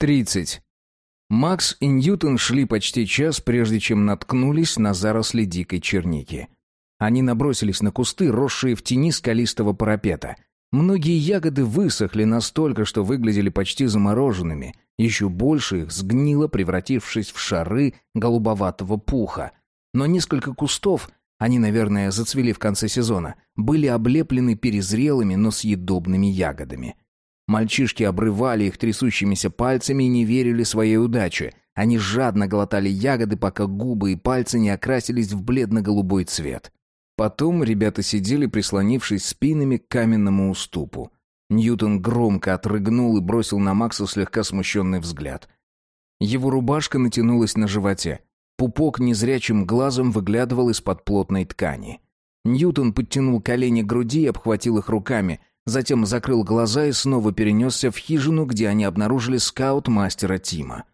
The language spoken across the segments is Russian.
30. Макс и Ньютон шли почти час, прежде чем наткнулись на заросли дикой черники. Они набросились на кусты, росшие в тени скалистого парапета. Многие ягоды высохли настолько, что выглядели почти замороженными. Еще больше их сгнило, превратившись в шары голубоватого пуха. Но несколько кустов, они, наверное, зацвели в конце сезона, были облеплены перезрелыми, но съедобными ягодами. Мальчишки обрывали их трясущимися пальцами и не верили своей удаче. Они жадно глотали ягоды, пока губы и пальцы не окрасились в бледно-голубой цвет. Потом ребята сидели, прислонившись спинами к каменному уступу. Ньютон громко отрыгнул и бросил на Макса слегка смущенный взгляд. Его рубашка натянулась на животе. Пупок незрячим глазом выглядывал из-под плотной ткани. Ньютон подтянул колени к груди и обхватил их руками, Затем закрыл глаза и снова перенесся в хижину, где они обнаружили скаут-мастера Тима.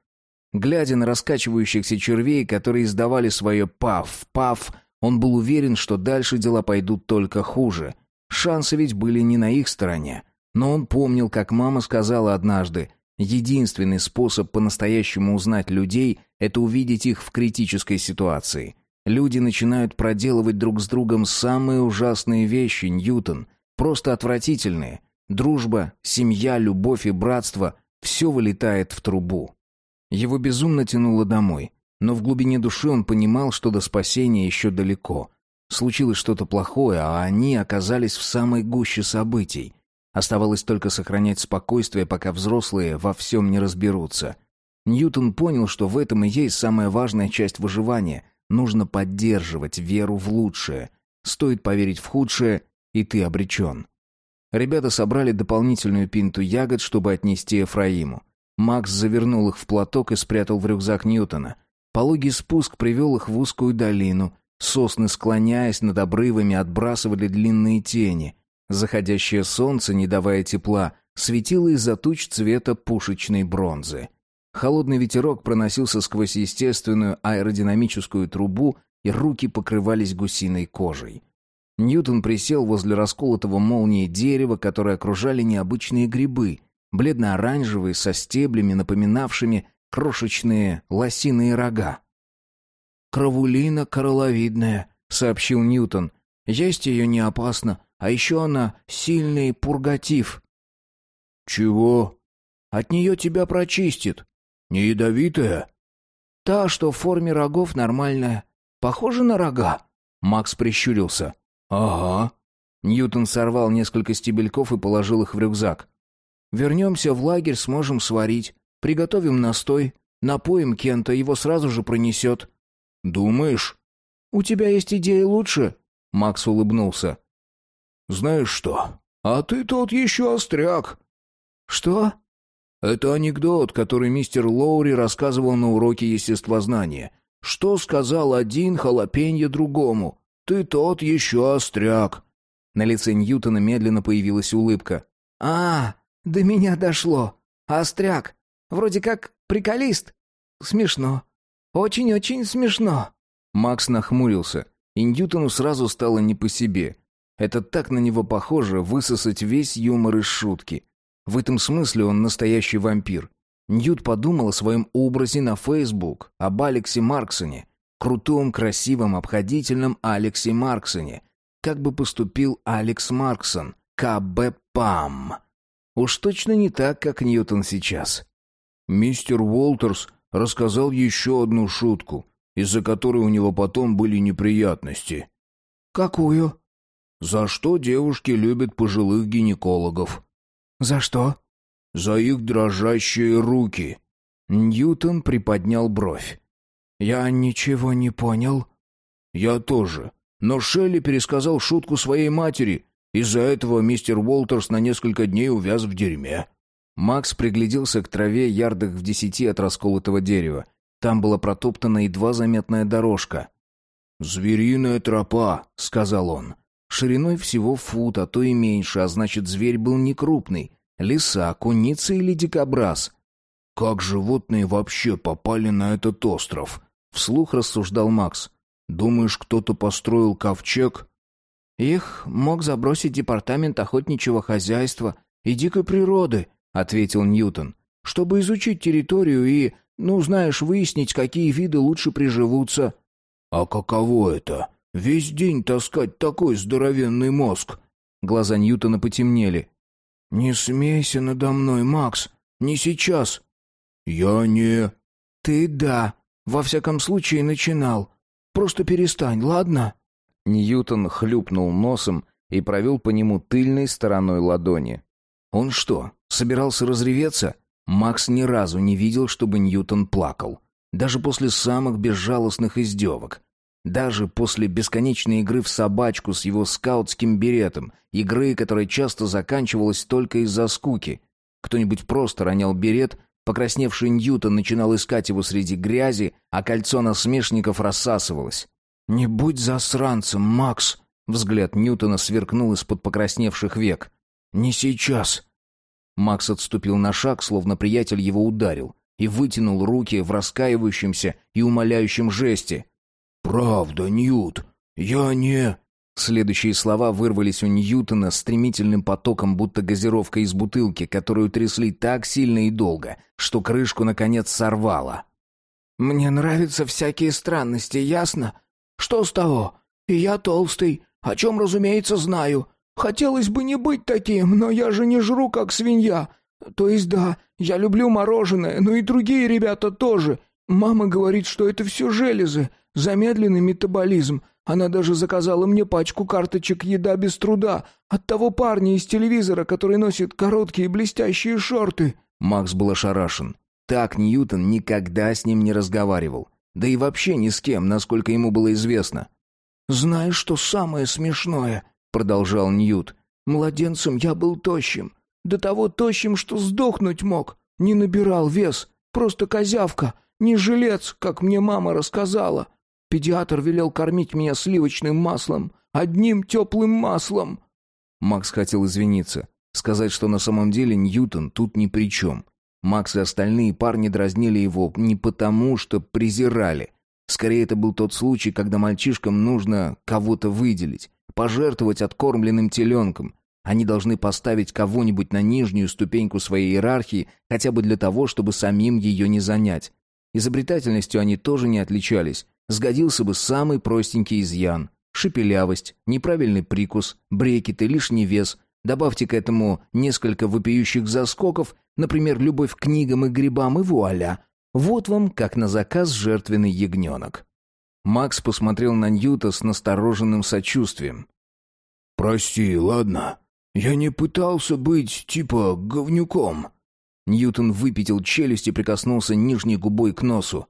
Глядя на раскачивающихся червей, которые издавали свое «паф-паф», он был уверен, что дальше дела пойдут только хуже. Шансы ведь были не на их стороне. Но он помнил, как мама сказала однажды, единственный способ по-настоящему узнать людей – это увидеть их в критической ситуации. Люди начинают проделывать друг с другом самые ужасные вещи, Ньютон – Просто отвратительные. Дружба, семья, любовь и братство — все вылетает в трубу. Его безумно тянуло домой. Но в глубине души он понимал, что до спасения еще далеко. Случилось что-то плохое, а они оказались в самой гуще событий. Оставалось только сохранять спокойствие, пока взрослые во всем не разберутся. Ньютон понял, что в этом и есть самая важная часть выживания. Нужно поддерживать веру в лучшее. Стоит поверить в худшее, и ты обречен. Ребята собрали дополнительную пинту ягод, чтобы отнести Ефраиму. Макс завернул их в платок и спрятал в рюкзак Ньютона. Пологий спуск привел их в узкую долину. Сосны, склоняясь над обрывами, отбрасывали длинные тени. Заходящее солнце, не давая тепла, светило из-за туч цвета пушечной бронзы. Холодный ветерок проносился сквозь естественную аэродинамическую трубу, и руки покрывались гусиной кожей. Ньютон присел возле расколотого молнии дерева, которое окружали необычные грибы, бледно-оранжевые, со стеблями, напоминавшими крошечные лосиные рога. «Кровулина короловидная», — сообщил Ньютон. «Есть ее не опасно, а еще она сильный пургатив». «Чего?» «От нее тебя прочистит». «Не ядовитая?» «Та, что в форме рогов, нормальная. Похожа на рога?» Макс прищурился. «Ага». Ньютон сорвал несколько стебельков и положил их в рюкзак. «Вернемся в лагерь, сможем сварить. Приготовим настой. Напоим Кента, его сразу же пронесет». «Думаешь?» «У тебя есть идеи лучше?» Макс улыбнулся. «Знаешь что? А ты тот еще остряк». «Что?» «Это анекдот, который мистер Лоури рассказывал на уроке естествознания. Что сказал один халапенье другому? Ты тот еще остряк». На лице Ньютона медленно появилась улыбка. «А, до меня дошло. Остряк. Вроде как приколист. Смешно. Очень-очень смешно». Макс нахмурился, и Ньютону сразу стало не по себе. Это так на него похоже высосать весь юмор из шутки. В этом смысле он настоящий вампир. Ньют подумал о своем образе на Фейсбук, об Алексе Марксоне крутом, красивом, обходительном Алексе Марксоне. Как бы поступил Алекс Марксон, КБ ПАМ. Уж точно не так, как Ньютон сейчас. Мистер Уолтерс рассказал еще одну шутку, из-за которой у него потом были неприятности. «Какую?» «За что девушки любят пожилых гинекологов?» «За что?» «За их дрожащие руки». Ньютон приподнял бровь. «Я ничего не понял». «Я тоже. Но Шелли пересказал шутку своей матери. Из-за этого мистер Уолтерс на несколько дней увяз в дерьме». Макс пригляделся к траве ярдах в десяти от расколотого дерева. Там была протоптана едва заметная дорожка. «Звериная тропа», — сказал он. Шириной всего фут, а то и меньше, а значит, зверь был не крупный. Лиса, куница или дикобраз. «Как животные вообще попали на этот остров?» Вслух рассуждал Макс. «Думаешь, кто-то построил ковчег?» «Их мог забросить департамент охотничьего хозяйства и дикой природы», — ответил Ньютон. чтобы изучить территорию и, ну, знаешь, выяснить, какие виды лучше приживутся». «А каково это? Весь день таскать такой здоровенный мозг?» Глаза Ньютона потемнели. «Не смейся надо мной, Макс. Не сейчас». «Я не...» «Ты да. Во всяком случае, начинал. Просто перестань, ладно?» Ньютон хлюпнул носом и провел по нему тыльной стороной ладони. Он что, собирался разреветься? Макс ни разу не видел, чтобы Ньютон плакал. Даже после самых безжалостных издевок. Даже после бесконечной игры в собачку с его скаутским беретом, игры, которая часто заканчивалась только из-за скуки. Кто-нибудь просто ронял берет, покрасневший Ньютон начинал искать его среди грязи, а кольцо насмешников рассасывалось. «Не будь засранцем, Макс!» Взгляд Ньютона сверкнул из-под покрасневших век. «Не сейчас!» Макс отступил на шаг, словно приятель его ударил, и вытянул руки в раскаивающемся и умоляющем жесте. «Правда, Ньют, я не...» Следующие слова вырвались у Ньютона стремительным потоком, будто газировка из бутылки, которую трясли так сильно и долго, что крышку, наконец, сорвало. «Мне нравятся всякие странности, ясно? Что с того? Я толстый, о чем, разумеется, знаю. Хотелось бы не быть таким, но я же не жру, как свинья. То есть да, я люблю мороженое, но и другие ребята тоже. Мама говорит, что это все железы, замедленный метаболизм. Она даже заказала мне пачку карточек «Еда без труда» от того парня из телевизора, который носит короткие блестящие шорты». Макс был ошарашен. Так Ньютон никогда с ним не разговаривал. Да и вообще ни с кем, насколько ему было известно. «Знаешь, что самое смешное?» — продолжал Ньют. «Младенцем я был тощим. До того тощим, что сдохнуть мог. Не набирал вес. Просто козявка. Не жилец, как мне мама рассказала. Педиатр велел кормить меня сливочным маслом. Одним теплым маслом». Макс хотел извиниться. Сказать, что на самом деле Ньютон тут ни при чем. Макс и остальные парни дразнили его не потому, что презирали, Скорее, это был тот случай, когда мальчишкам нужно кого-то выделить, пожертвовать откормленным теленком. Они должны поставить кого-нибудь на нижнюю ступеньку своей иерархии, хотя бы для того, чтобы самим ее не занять. Изобретательностью они тоже не отличались. Сгодился бы самый простенький изъян. Шепелявость, неправильный прикус, брекет и лишний вес. Добавьте к этому несколько вопиющих заскоков, например, любовь к книгам и грибам, и вуаля. Вот вам, как на заказ, жертвенный ягненок. Макс посмотрел на Ньюта с настороженным сочувствием. «Прости, ладно? Я не пытался быть, типа, говнюком». Ньютон выпятил челюсть и прикоснулся нижней губой к носу.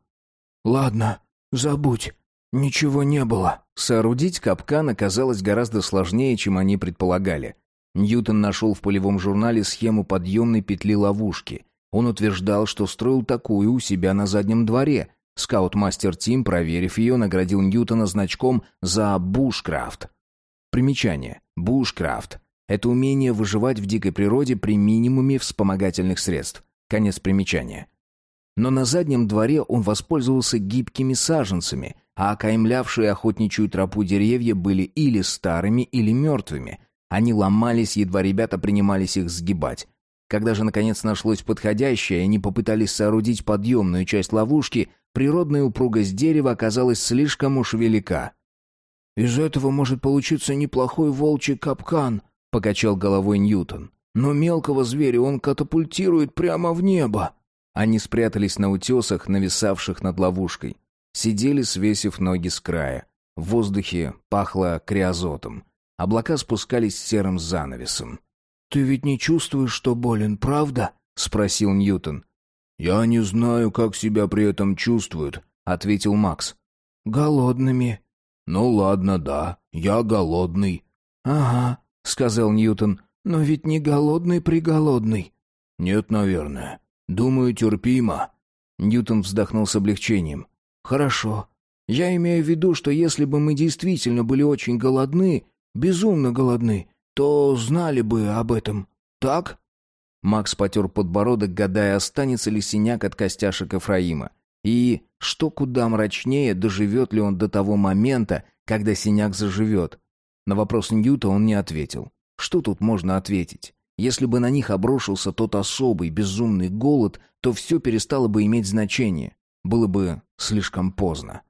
«Ладно, забудь. Ничего не было». Соорудить капкан оказалось гораздо сложнее, чем они предполагали. Ньютон нашел в полевом журнале схему подъемной петли ловушки он утверждал, что строил такую у себя на заднем дворе. Скаут-мастер Тим, проверив ее, наградил Ньютона значком за «Бушкрафт». Примечание. «Бушкрафт» — это умение выживать в дикой природе при минимуме вспомогательных средств. Конец примечания. Но на заднем дворе он воспользовался гибкими саженцами, а окаймлявшие охотничью тропу деревья были или старыми, или мертвыми. Они ломались, едва ребята принимались их сгибать. Когда же наконец нашлось подходящее, и они попытались соорудить подъемную часть ловушки, природная упругость дерева оказалась слишком уж велика. «Из этого может получиться неплохой волчий капкан», — покачал головой Ньютон. «Но мелкого зверя он катапультирует прямо в небо». Они спрятались на утесах, нависавших над ловушкой. Сидели, свесив ноги с края. В воздухе пахло криозотом. Облака спускались серым занавесом. «Ты ведь не чувствуешь, что болен, правда?» — спросил Ньютон. «Я не знаю, как себя при этом чувствуют», — ответил Макс. «Голодными». «Ну ладно, да, я голодный». «Ага», — сказал Ньютон, — «но ведь не голодный-приголодный». «Нет, наверное. Думаю, терпимо». Ньютон вздохнул с облегчением. «Хорошо. Я имею в виду, что если бы мы действительно были очень голодны, безумно голодны, то знали бы об этом. Так?» Макс потер подбородок, гадая, останется ли синяк от костяшек Ефраима. И, что куда мрачнее, доживет ли он до того момента, когда синяк заживет. На вопрос Ньюта он не ответил. Что тут можно ответить? Если бы на них обрушился тот особый безумный голод, то все перестало бы иметь значение. Было бы слишком поздно.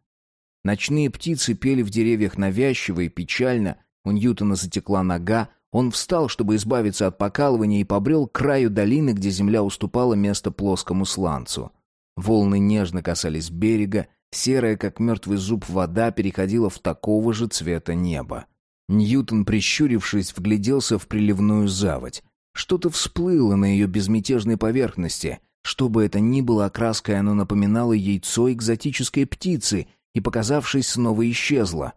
Ночные птицы пели в деревьях навязчиво и печально. У Ньютона затекла нога. Он встал, чтобы избавиться от покалывания, и побрел к краю долины, где земля уступала место плоскому сланцу. Волны нежно касались берега, серая, как мертвый зуб, вода переходила в такого же цвета небо. Ньютон, прищурившись, вгляделся в приливную заводь. Что-то всплыло на ее безмятежной поверхности. Что бы это ни было окраской, оно напоминало яйцо экзотической птицы и, показавшись, снова исчезло.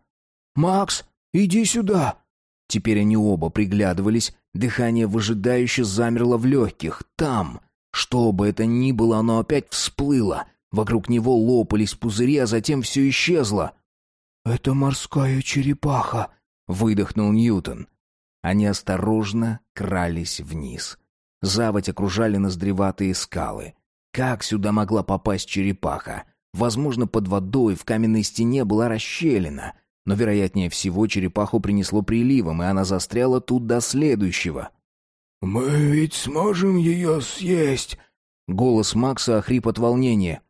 «Макс, иди сюда!» Теперь они оба приглядывались, дыхание выжидающе замерло в легких. Там, что бы это ни было, оно опять всплыло. Вокруг него лопались пузыри, а затем все исчезло. «Это морская черепаха», — выдохнул Ньютон. Они осторожно крались вниз. Заводь окружали ноздреватые скалы. Как сюда могла попасть черепаха? Возможно, под водой в каменной стене была расщелина, но, вероятнее всего, черепаху принесло приливом, и она застряла тут до следующего. «Мы ведь сможем ее съесть?» Голос Макса охрип от волнения.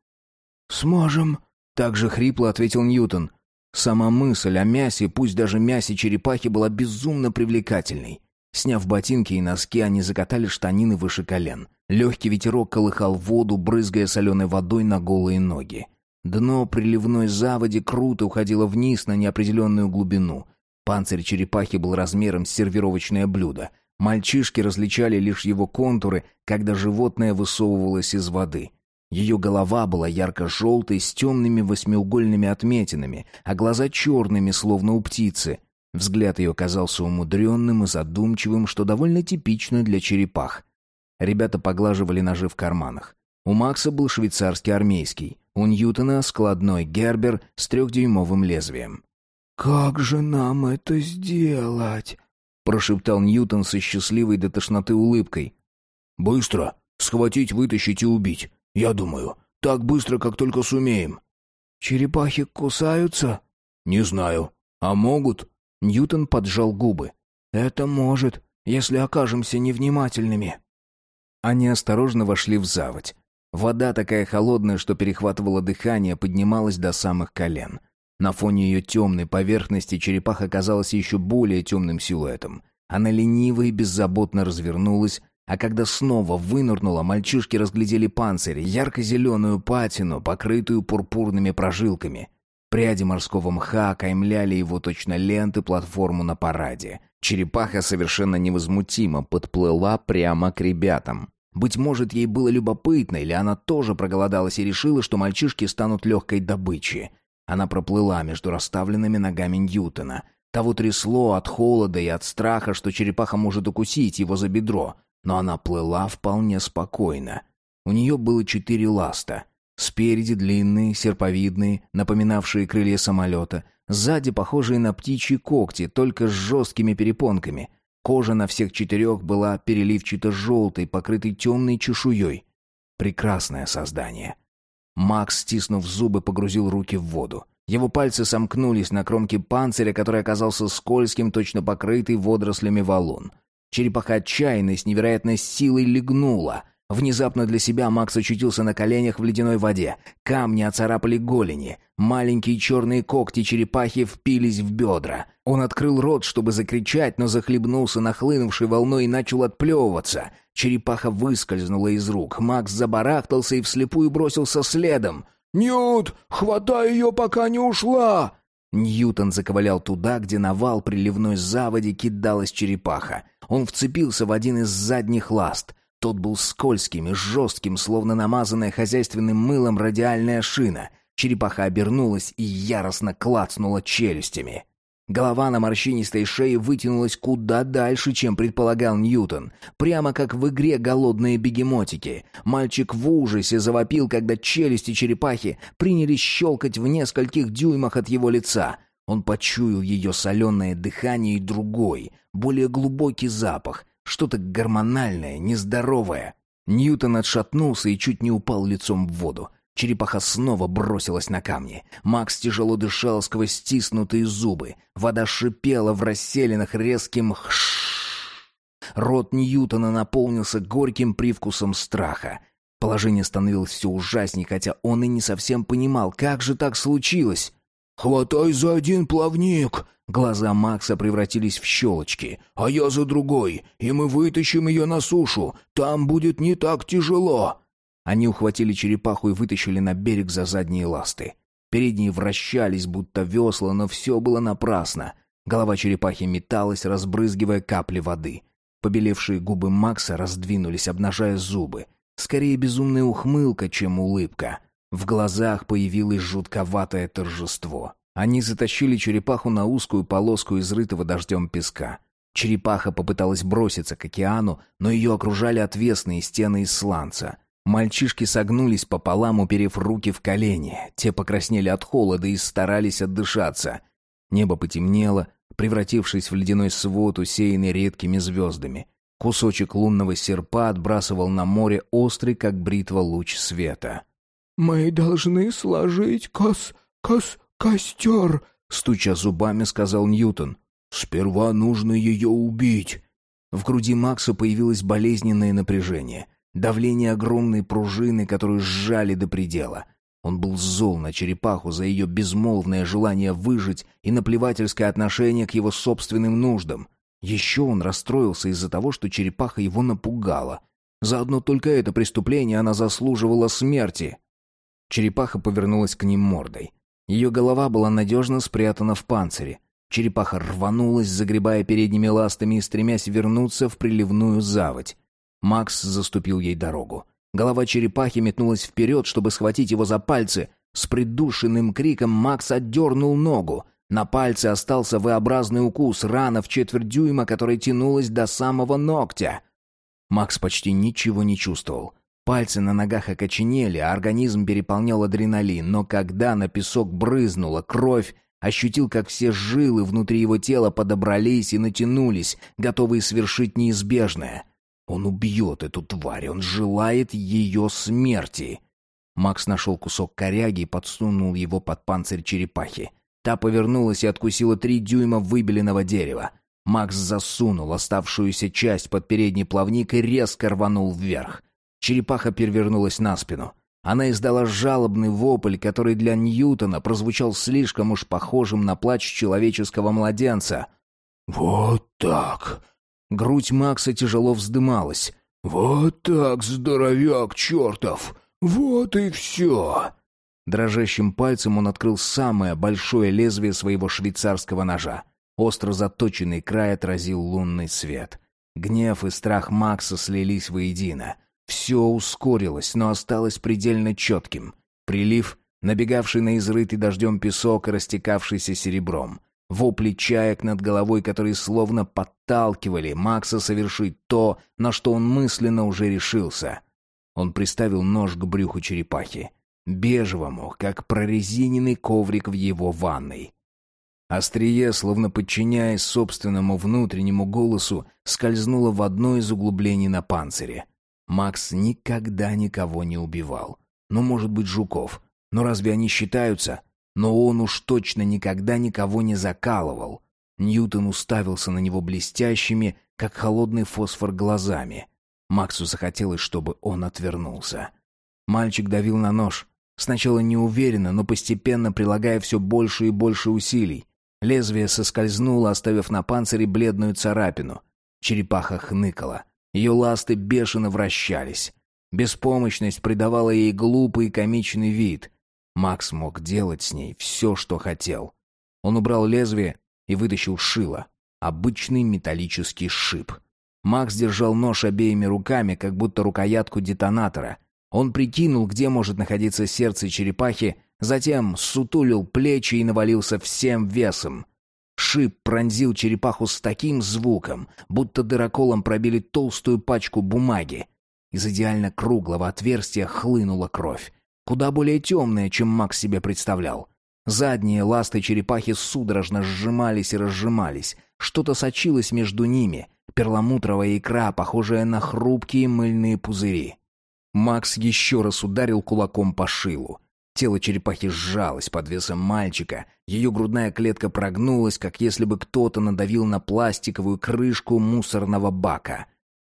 «Сможем», — также хрипло ответил Ньютон. Сама мысль о мясе, пусть даже мясе черепахи, была безумно привлекательной. Сняв ботинки и носки, они закатали штанины выше колен. Легкий ветерок колыхал воду, брызгая соленой водой на голые ноги. Дно приливной заводи круто уходило вниз на неопределенную глубину. Панцирь черепахи был размером с сервировочное блюдо. Мальчишки различали лишь его контуры, когда животное высовывалось из воды. Ее голова была ярко-желтой, с темными восьмиугольными отметинами, а глаза черными, словно у птицы. Взгляд ее казался умудренным и задумчивым, что довольно типично для черепах. Ребята поглаживали ножи в карманах. У Макса был швейцарский армейский, у Ньютона складной гербер с трехдюймовым лезвием. «Как же нам это сделать?» — прошептал Ньютон со счастливой до тошноты улыбкой. «Быстро! Схватить, вытащить и убить. Я думаю, так быстро, как только сумеем. Черепахи кусаются? Не знаю. А могут? Ньютон поджал губы. Это может, если окажемся невнимательными. Они осторожно вошли в заводь. Вода такая холодная, что перехватывала дыхание, поднималась до самых колен. На фоне ее темной поверхности черепаха казалась еще более темным силуэтом. Она лениво и беззаботно развернулась, а когда снова вынырнула, мальчишки разглядели панцирь, ярко-зеленую патину, покрытую пурпурными прожилками. Пряди морского мха окаймляли его точно ленты платформу на параде. Черепаха совершенно невозмутимо подплыла прямо к ребятам. Быть может, ей было любопытно, или она тоже проголодалась и решила, что мальчишки станут легкой добычей. Она проплыла между расставленными ногами Ньютона. Того трясло от холода и от страха, что черепаха может укусить его за бедро — но она плыла вполне спокойно. У нее было четыре ласта. Спереди длинные, серповидные, напоминавшие крылья самолета. Сзади похожие на птичьи когти, только с жесткими перепонками. Кожа на всех четырех была переливчато-желтой, покрытой темной чешуей. Прекрасное создание. Макс, стиснув зубы, погрузил руки в воду. Его пальцы сомкнулись на кромке панциря, который оказался скользким, точно покрытый водорослями валун. Черепаха отчаянно с невероятной силой легнула. Внезапно для себя Макс очутился на коленях в ледяной воде. Камни оцарапали голени. Маленькие черные когти черепахи впились в бедра. Он открыл рот, чтобы закричать, но захлебнулся нахлынувшей волной и начал отплевываться. Черепаха выскользнула из рук. Макс забарахтался и вслепую бросился следом. «Нют, хватай ее, пока не ушла!» Ньютон заковылял туда, где на вал приливной заводи кидалась черепаха. Он вцепился в один из задних ласт. Тот был скользким и жестким, словно намазанная хозяйственным мылом радиальная шина. Черепаха обернулась и яростно клацнула челюстями. Голова на морщинистой шее вытянулась куда дальше, чем предполагал Ньютон. Прямо как в игре «Голодные бегемотики». Мальчик в ужасе завопил, когда челюсти черепахи принялись щелкать в нескольких дюймах от его лица. Он почуял ее соленое дыхание и другой, более глубокий запах, что-то гормональное, нездоровое. Ньютон отшатнулся и чуть не упал лицом в воду. Черепаха снова бросилась на камни. Макс тяжело дышал сквозь стиснутые зубы. Вода шипела в расселенных резким хш. Рот Ньютона наполнился горьким привкусом страха. Положение становилось все ужаснее, хотя он и не совсем понимал, как же так случилось. «Хватай за один плавник!» Глаза Макса превратились в щелочки. «А я за другой, и мы вытащим ее на сушу. Там будет не так тяжело!» Они ухватили черепаху и вытащили на берег за задние ласты. Передние вращались, будто весла, но все было напрасно. Голова черепахи металась, разбрызгивая капли воды. Побелевшие губы Макса раздвинулись, обнажая зубы. Скорее безумная ухмылка, чем улыбка. В глазах появилось жутковатое торжество. Они затащили черепаху на узкую полоску изрытого дождем песка. Черепаха попыталась броситься к океану, но ее окружали отвесные стены из сланца. Мальчишки согнулись пополам, уперев руки в колени. Те покраснели от холода и старались отдышаться. Небо потемнело, превратившись в ледяной свод, усеянный редкими звездами. Кусочек лунного серпа отбрасывал на море острый, как бритва, луч света. «Мы должны сложить кос... кос... «Костер!» — стуча зубами, сказал Ньютон. «Сперва нужно ее убить». В груди Макса появилось болезненное напряжение. Давление огромной пружины, которую сжали до предела. Он был зол на черепаху за ее безмолвное желание выжить и наплевательское отношение к его собственным нуждам. Еще он расстроился из-за того, что черепаха его напугала. За одно только это преступление она заслуживала смерти. Черепаха повернулась к ним мордой. Ее голова была надежно спрятана в панцире. Черепаха рванулась, загребая передними ластами и стремясь вернуться в приливную заводь. Макс заступил ей дорогу. Голова черепахи метнулась вперед, чтобы схватить его за пальцы. С придушенным криком Макс отдернул ногу. На пальце остался V-образный укус, рана в четверть дюйма, которая тянулась до самого ногтя. Макс почти ничего не чувствовал. Пальцы на ногах окоченели, а организм переполнял адреналин, но когда на песок брызнула кровь, ощутил, как все жилы внутри его тела подобрались и натянулись, готовые свершить неизбежное. Он убьет эту тварь, он желает ее смерти. Макс нашел кусок коряги и подсунул его под панцирь черепахи. Та повернулась и откусила три дюйма выбеленного дерева. Макс засунул оставшуюся часть под передний плавник и резко рванул вверх. Черепаха перевернулась на спину. Она издала жалобный вопль, который для Ньютона прозвучал слишком уж похожим на плач человеческого младенца. «Вот так!» Грудь Макса тяжело вздымалась. «Вот так, здоровяк чертов! Вот и все!» Дрожащим пальцем он открыл самое большое лезвие своего швейцарского ножа. Остро заточенный край отразил лунный свет. Гнев и страх Макса слились воедино — все ускорилось, но осталось предельно четким. Прилив, набегавший на изрытый дождем песок и растекавшийся серебром. Вопли чаек над головой, которые словно подталкивали Макса совершить то, на что он мысленно уже решился. Он приставил нож к брюху черепахи. Бежевому, как прорезиненный коврик в его ванной. Острие, словно подчиняясь собственному внутреннему голосу, скользнуло в одно из углублений на панцире. Макс никогда никого не убивал. Ну, может быть, жуков. Но разве они считаются? Но он уж точно никогда никого не закалывал. Ньютон уставился на него блестящими, как холодный фосфор, глазами. Максу захотелось, чтобы он отвернулся. Мальчик давил на нож. Сначала неуверенно, но постепенно прилагая все больше и больше усилий. Лезвие соскользнуло, оставив на панцире бледную царапину. Черепаха хныкала. Ее ласты бешено вращались. Беспомощность придавала ей глупый и комичный вид. Макс мог делать с ней все, что хотел. Он убрал лезвие и вытащил шило. Обычный металлический шип. Макс держал нож обеими руками, как будто рукоятку детонатора. Он прикинул, где может находиться сердце черепахи, затем сутулил плечи и навалился всем весом. Шип пронзил черепаху с таким звуком, будто дыроколом пробили толстую пачку бумаги. Из идеально круглого отверстия хлынула кровь. Куда более темная, чем Макс себе представлял. Задние ласты черепахи судорожно сжимались и разжимались. Что-то сочилось между ними. Перламутровая икра, похожая на хрупкие мыльные пузыри. Макс еще раз ударил кулаком по шилу. Тело черепахи сжалось под весом мальчика. Ее грудная клетка прогнулась, как если бы кто-то надавил на пластиковую крышку мусорного бака.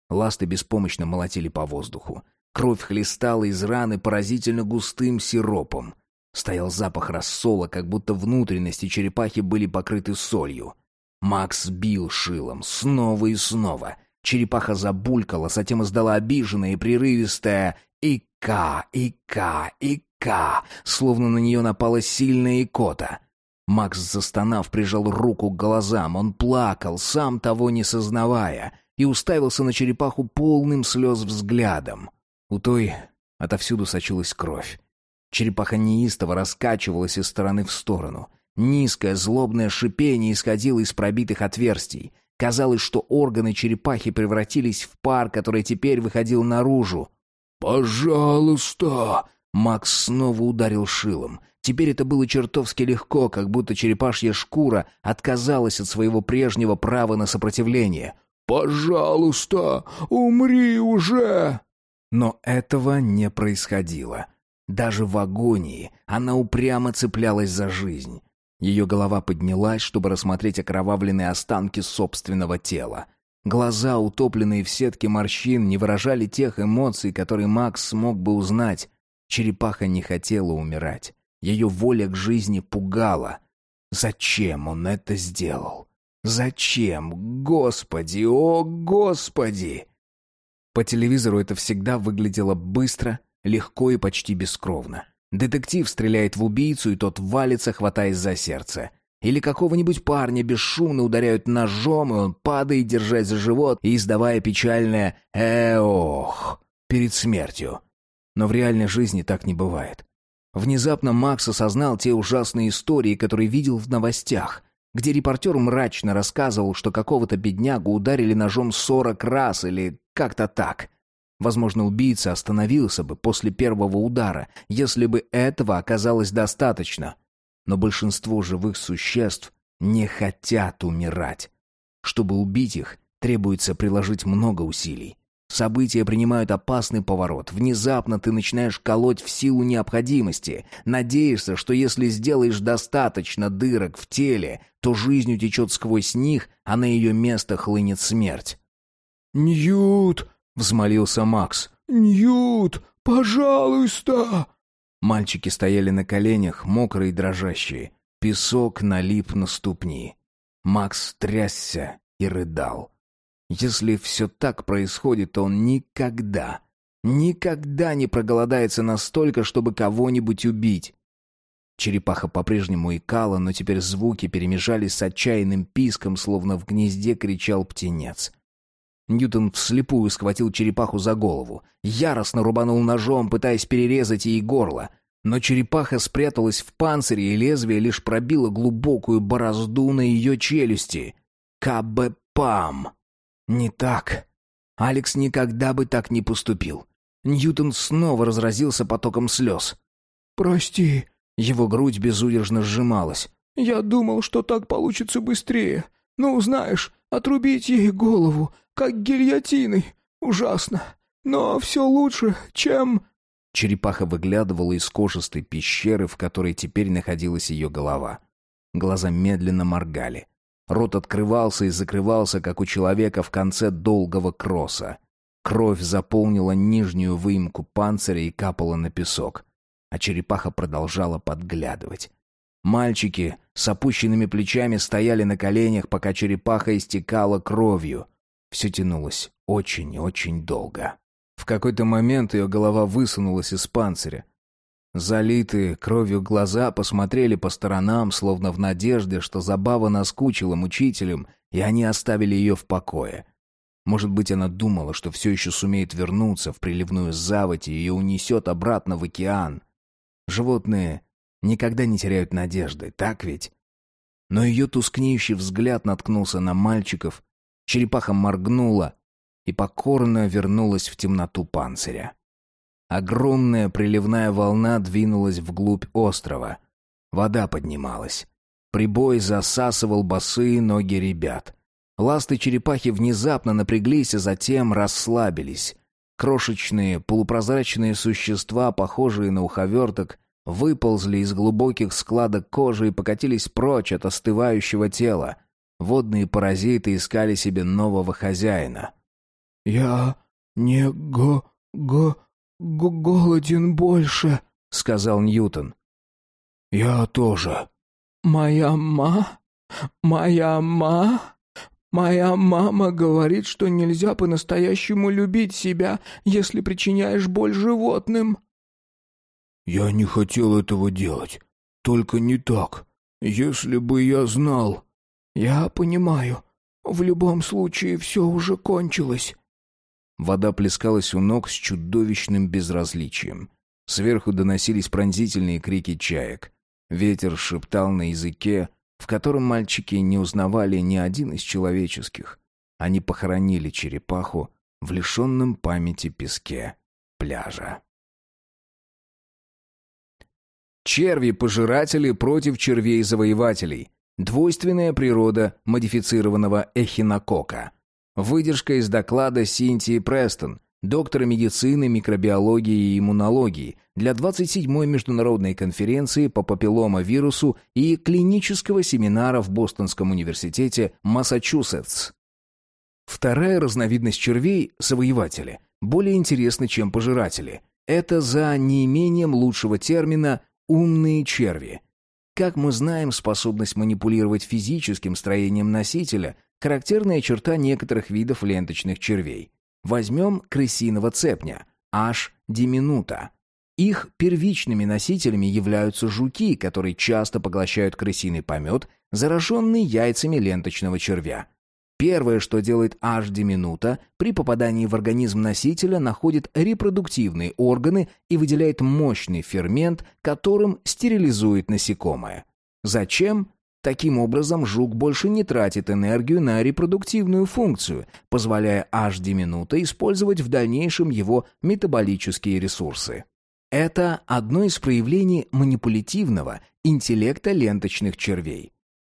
Ласты беспомощно молотили по воздуху. Кровь хлестала из раны поразительно густым сиропом. Стоял запах рассола, как будто внутренности черепахи были покрыты солью. Макс бил шилом снова и снова. Черепаха забулькала, затем издала обиженное и прерывистое «Ика, ика, ика», словно на нее напала сильная икота. Макс, застонав, прижал руку к глазам. Он плакал, сам того не сознавая, и уставился на черепаху полным слез взглядом. У той отовсюду сочилась кровь. Черепаха неистово раскачивалась из стороны в сторону. Низкое злобное шипение исходило из пробитых отверстий. Казалось, что органы черепахи превратились в пар, который теперь выходил наружу. «Пожалуйста!» Макс снова ударил шилом. Теперь это было чертовски легко, как будто черепашья шкура отказалась от своего прежнего права на сопротивление. «Пожалуйста, умри уже!» Но этого не происходило. Даже в агонии она упрямо цеплялась за жизнь. Ее голова поднялась, чтобы рассмотреть окровавленные останки собственного тела. Глаза, утопленные в сетке морщин, не выражали тех эмоций, которые Макс смог бы узнать. Черепаха не хотела умирать. Ее воля к жизни пугала. Зачем он это сделал? Зачем? Господи, о Господи! По телевизору это всегда выглядело быстро, легко и почти бескровно. Детектив стреляет в убийцу, и тот валится, хватаясь за сердце. Или какого-нибудь парня бесшумно ударяют ножом, и он падает, держась за живот и издавая печальное «эох» перед смертью. Но в реальной жизни так не бывает. Внезапно Макс осознал те ужасные истории, которые видел в новостях, где репортер мрачно рассказывал, что какого-то беднягу ударили ножом сорок раз или как-то так. Возможно, убийца остановился бы после первого удара, если бы этого оказалось достаточно. Но большинство живых существ не хотят умирать. Чтобы убить их, требуется приложить много усилий. События принимают опасный поворот. Внезапно ты начинаешь колоть в силу необходимости. Надеешься, что если сделаешь достаточно дырок в теле, то жизнь утечет сквозь них, а на ее место хлынет смерть. «Ньют!» — взмолился Макс. «Ньют, пожалуйста!» Мальчики стояли на коленях, мокрые и дрожащие. Песок налип на ступни. Макс трясся и рыдал. Если все так происходит, то он никогда, никогда не проголодается настолько, чтобы кого-нибудь убить. Черепаха по-прежнему икала, но теперь звуки перемежались с отчаянным писком, словно в гнезде кричал птенец. Ньютон вслепую схватил черепаху за голову, яростно рубанул ножом, пытаясь перерезать ей горло. Но черепаха спряталась в панцире, и лезвие лишь пробило глубокую борозду на ее челюсти. Кабепам! Не так. Алекс никогда бы так не поступил. Ньютон снова разразился потоком слез. «Прости». Его грудь безудержно сжималась. «Я думал, что так получится быстрее. Ну, знаешь, отрубить ей голову, как гильотиной. Ужасно. Но все лучше, чем...» Черепаха выглядывала из кожистой пещеры, в которой теперь находилась ее голова. Глаза медленно моргали. Рот открывался и закрывался, как у человека в конце долгого кросса. Кровь заполнила нижнюю выемку панциря и капала на песок. А черепаха продолжала подглядывать. Мальчики с опущенными плечами стояли на коленях, пока черепаха истекала кровью. Все тянулось очень и очень долго. В какой-то момент ее голова высунулась из панциря. Залитые кровью глаза посмотрели по сторонам, словно в надежде, что забава наскучила мучителям, и они оставили ее в покое. Может быть, она думала, что все еще сумеет вернуться в приливную заводь и ее унесет обратно в океан. Животные никогда не теряют надежды, так ведь? Но ее тускнеющий взгляд наткнулся на мальчиков, черепаха моргнула и покорно вернулась в темноту панциря. Огромная приливная волна двинулась вглубь острова. Вода поднималась. Прибой засасывал босые ноги ребят. Ласты черепахи внезапно напряглись, а затем расслабились. Крошечные, полупрозрачные существа, похожие на уховерток, выползли из глубоких складок кожи и покатились прочь от остывающего тела. Водные паразиты искали себе нового хозяина. «Я не го... го... го голоден больше», — сказал Ньютон. «Я тоже». «Моя ма... моя ма...» «Моя мама говорит, что нельзя по-настоящему любить себя, если причиняешь боль животным». «Я не хотел этого делать. Только не так. Если бы я знал...» «Я понимаю. В любом случае все уже кончилось». Вода плескалась у ног с чудовищным безразличием. Сверху доносились пронзительные крики чаек. Ветер шептал на языке, в котором мальчики не узнавали ни один из человеческих. Они похоронили черепаху в лишенном памяти песке пляжа. Черви-пожиратели против червей-завоевателей. Двойственная природа модифицированного эхинокока. Выдержка из доклада Синтии Престон, доктора медицины, микробиологии и иммунологии для 27-й международной конференции по папилломавирусу и клинического семинара в Бостонском университете Массачусетс. Вторая разновидность червей – завоеватели – более интересна, чем пожиратели. Это за неимением лучшего термина «умные черви». Как мы знаем, способность манипулировать физическим строением носителя – характерная черта некоторых видов ленточных червей. Возьмем крысиного цепня, H. diminuta. Их первичными носителями являются жуки, которые часто поглощают крысиный помет, зараженный яйцами ленточного червя. Первое, что делает H. diminuta, при попадании в организм носителя находит репродуктивные органы и выделяет мощный фермент, которым стерилизует насекомое. Зачем? Таким образом, жук больше не тратит энергию на репродуктивную функцию, позволяя HD минута использовать в дальнейшем его метаболические ресурсы. Это одно из проявлений манипулятивного интеллекта ленточных червей.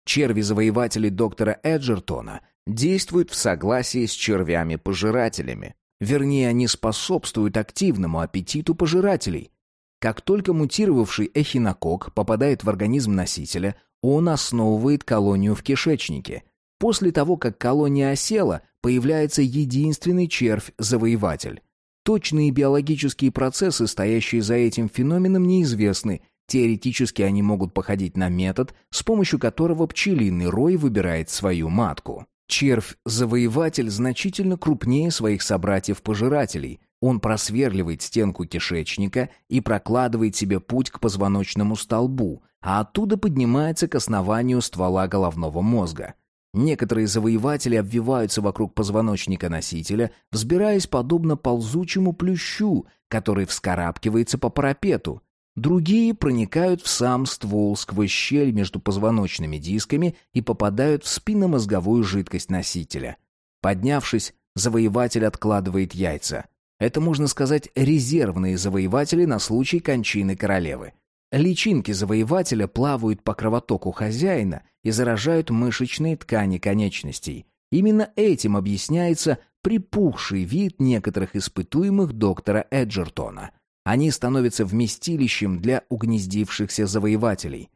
Черви-завоеватели доктора Эджертона действуют в согласии с червями-пожирателями. Вернее, они способствуют активному аппетиту пожирателей. Как только мутировавший эхинокок попадает в организм носителя, он основывает колонию в кишечнике. После того, как колония осела, появляется единственный червь-завоеватель. Точные биологические процессы, стоящие за этим феноменом, неизвестны. Теоретически они могут походить на метод, с помощью которого пчелиный рой выбирает свою матку. Червь-завоеватель значительно крупнее своих собратьев-пожирателей. Он просверливает стенку кишечника и прокладывает себе путь к позвоночному столбу, а оттуда поднимается к основанию ствола головного мозга. Некоторые завоеватели обвиваются вокруг позвоночника носителя, взбираясь подобно ползучему плющу, который вскарабкивается по парапету. Другие проникают в сам ствол сквозь щель между позвоночными дисками и попадают в спинномозговую жидкость носителя. Поднявшись, завоеватель откладывает яйца. Это, можно сказать, резервные завоеватели на случай кончины королевы. Личинки завоевателя плавают по кровотоку хозяина и заражают мышечные ткани конечностей. Именно этим объясняется припухший вид некоторых испытуемых доктора Эджертона. Они становятся вместилищем для угнездившихся завоевателей.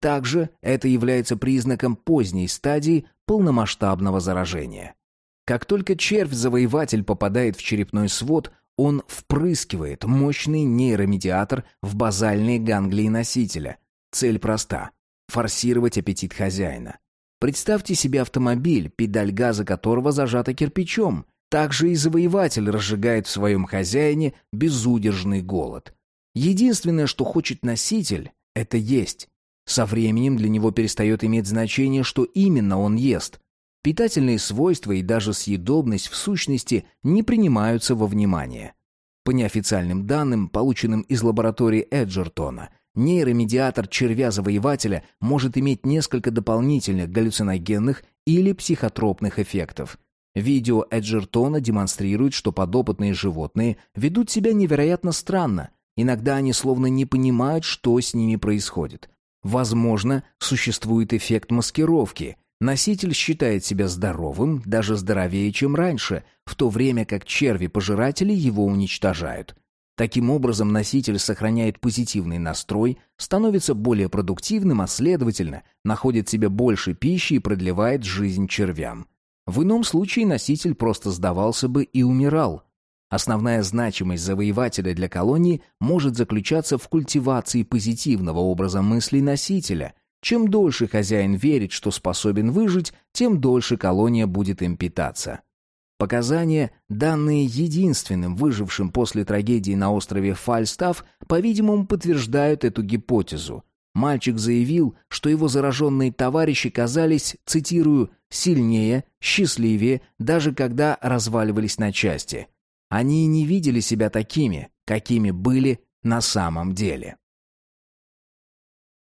Также это является признаком поздней стадии полномасштабного заражения. Как только червь-завоеватель попадает в черепной свод, он впрыскивает мощный нейромедиатор в базальные ганглии носителя. Цель проста – форсировать аппетит хозяина. Представьте себе автомобиль, педаль газа которого зажата кирпичом. Также и завоеватель разжигает в своем хозяине безудержный голод. Единственное, что хочет носитель – это есть. Со временем для него перестает иметь значение, что именно он ест. Питательные свойства и даже съедобность в сущности не принимаются во внимание. По неофициальным данным, полученным из лаборатории Эджертона, нейромедиатор червя-завоевателя может иметь несколько дополнительных галлюциногенных или психотропных эффектов. Видео Эджертона демонстрирует, что подопытные животные ведут себя невероятно странно. Иногда они словно не понимают, что с ними происходит. Возможно, существует эффект маскировки – Носитель считает себя здоровым, даже здоровее, чем раньше, в то время как черви-пожиратели его уничтожают. Таким образом, носитель сохраняет позитивный настрой, становится более продуктивным, а следовательно, находит себе больше пищи и продлевает жизнь червям. В ином случае носитель просто сдавался бы и умирал. Основная значимость завоевателя для колонии может заключаться в культивации позитивного образа мыслей носителя. Чем дольше хозяин верит, что способен выжить, тем дольше колония будет им питаться. Показания, данные единственным выжившим после трагедии на острове Фальстаф, по-видимому, подтверждают эту гипотезу. Мальчик заявил, что его зараженные товарищи казались, цитирую, «сильнее, счастливее, даже когда разваливались на части». Они не видели себя такими, какими были на самом деле.